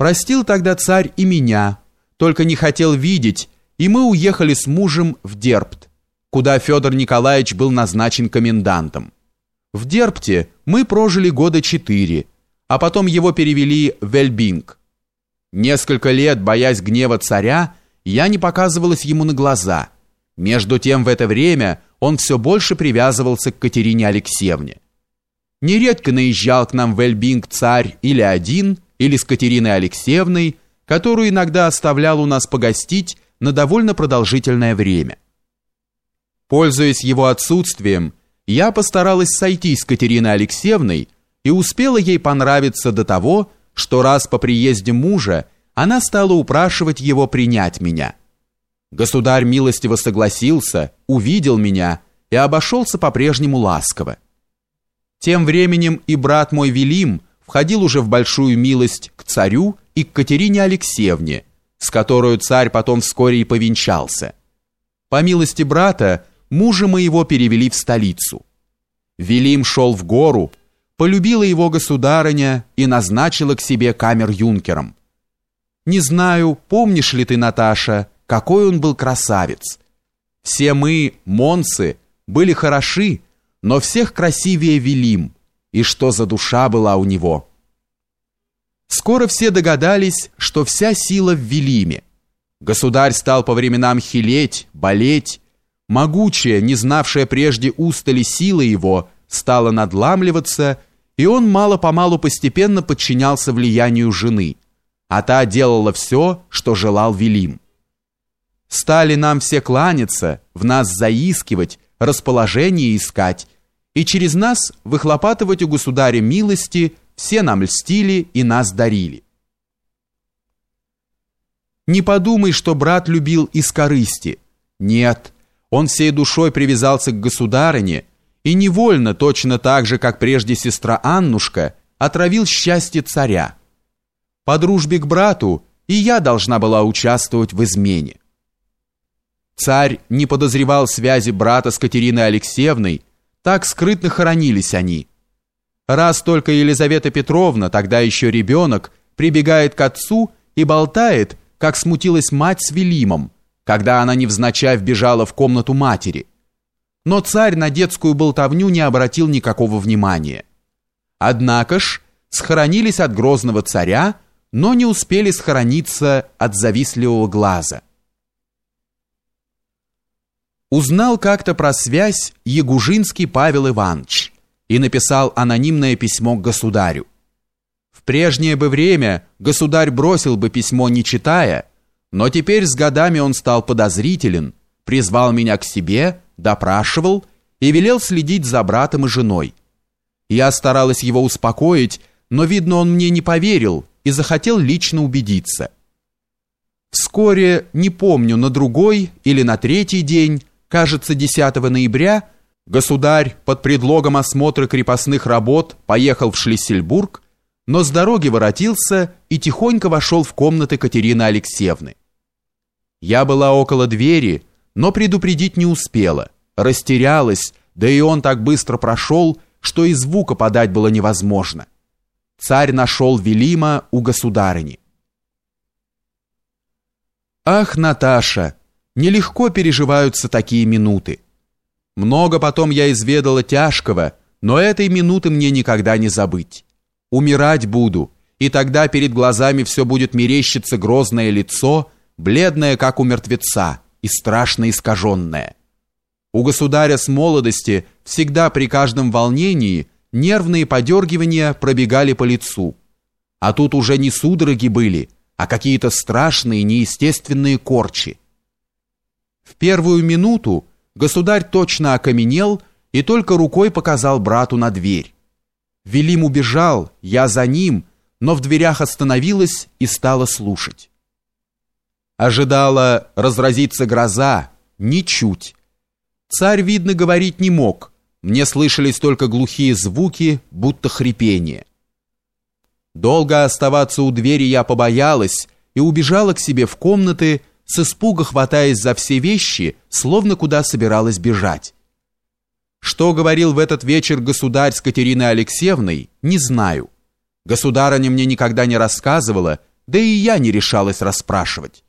Простил тогда царь и меня, только не хотел видеть, и мы уехали с мужем в Дербт, куда Федор Николаевич был назначен комендантом. В Дербте мы прожили года четыре, а потом его перевели в Эльбинг. Несколько лет, боясь гнева царя, я не показывалась ему на глаза. Между тем в это время он все больше привязывался к Катерине Алексеевне. Нередко наезжал к нам в Эльбинг царь или один, или с Катериной Алексеевной, которую иногда оставлял у нас погостить на довольно продолжительное время. Пользуясь его отсутствием, я постаралась сойти с Катериной Алексеевной и успела ей понравиться до того, что раз по приезде мужа она стала упрашивать его принять меня. Государь милостиво согласился, увидел меня и обошелся по-прежнему ласково. Тем временем и брат мой Велим входил уже в большую милость к царю и к Катерине Алексеевне, с которой царь потом вскоре и повенчался. По милости брата мужа моего перевели в столицу. Велим шел в гору, полюбила его государыня и назначила к себе камер-юнкером. Не знаю, помнишь ли ты, Наташа, какой он был красавец. Все мы, монсы, были хороши, но всех красивее Велим, и что за душа была у него. Скоро все догадались, что вся сила в Велиме. Государь стал по временам хилеть, болеть, могучая, не знавшая прежде устали сила его, стала надламливаться, и он мало-помалу постепенно подчинялся влиянию жены, а та делала все, что желал Велим. Стали нам все кланяться, в нас заискивать, расположение искать, и через нас выхлопатывать у государя милости, все нам льстили и нас дарили. Не подумай, что брат любил из корысти. Нет, он всей душой привязался к государыне и невольно, точно так же, как прежде сестра Аннушка, отравил счастье царя. По дружбе к брату и я должна была участвовать в измене. Царь не подозревал связи брата с Катериной Алексеевной, так скрытно хоронились они. Раз только Елизавета Петровна, тогда еще ребенок, прибегает к отцу и болтает, как смутилась мать с Велимом, когда она невзначай вбежала в комнату матери. Но царь на детскую болтовню не обратил никакого внимания. Однако ж, схоронились от грозного царя, но не успели схорониться от завистливого глаза узнал как-то про связь Ягужинский Павел Иванович и написал анонимное письмо к государю. В прежнее бы время государь бросил бы письмо не читая, но теперь с годами он стал подозрителен, призвал меня к себе, допрашивал и велел следить за братом и женой. Я старалась его успокоить, но, видно, он мне не поверил и захотел лично убедиться. Вскоре, не помню, на другой или на третий день, кажется, 10 ноября, государь под предлогом осмотра крепостных работ поехал в Шлиссельбург, но с дороги воротился и тихонько вошел в комнаты Катерины Алексеевны. Я была около двери, но предупредить не успела, растерялась, да и он так быстро прошел, что и звука подать было невозможно. Царь нашел Велима у государыни. «Ах, Наташа!» Нелегко переживаются такие минуты. Много потом я изведала тяжкого, но этой минуты мне никогда не забыть. Умирать буду, и тогда перед глазами все будет мерещиться грозное лицо, бледное, как у мертвеца, и страшно искаженное. У государя с молодости всегда при каждом волнении нервные подергивания пробегали по лицу. А тут уже не судороги были, а какие-то страшные неестественные корчи. В первую минуту государь точно окаменел и только рукой показал брату на дверь. Велим убежал, я за ним, но в дверях остановилась и стала слушать. Ожидала разразиться гроза, ничуть. Царь, видно, говорить не мог. Мне слышались только глухие звуки, будто хрипение. Долго оставаться у двери я побоялась и убежала к себе в комнаты, с испуга хватаясь за все вещи, словно куда собиралась бежать. Что говорил в этот вечер государь с Катериной Алексеевной, не знаю. Государыня мне никогда не рассказывала, да и я не решалась расспрашивать.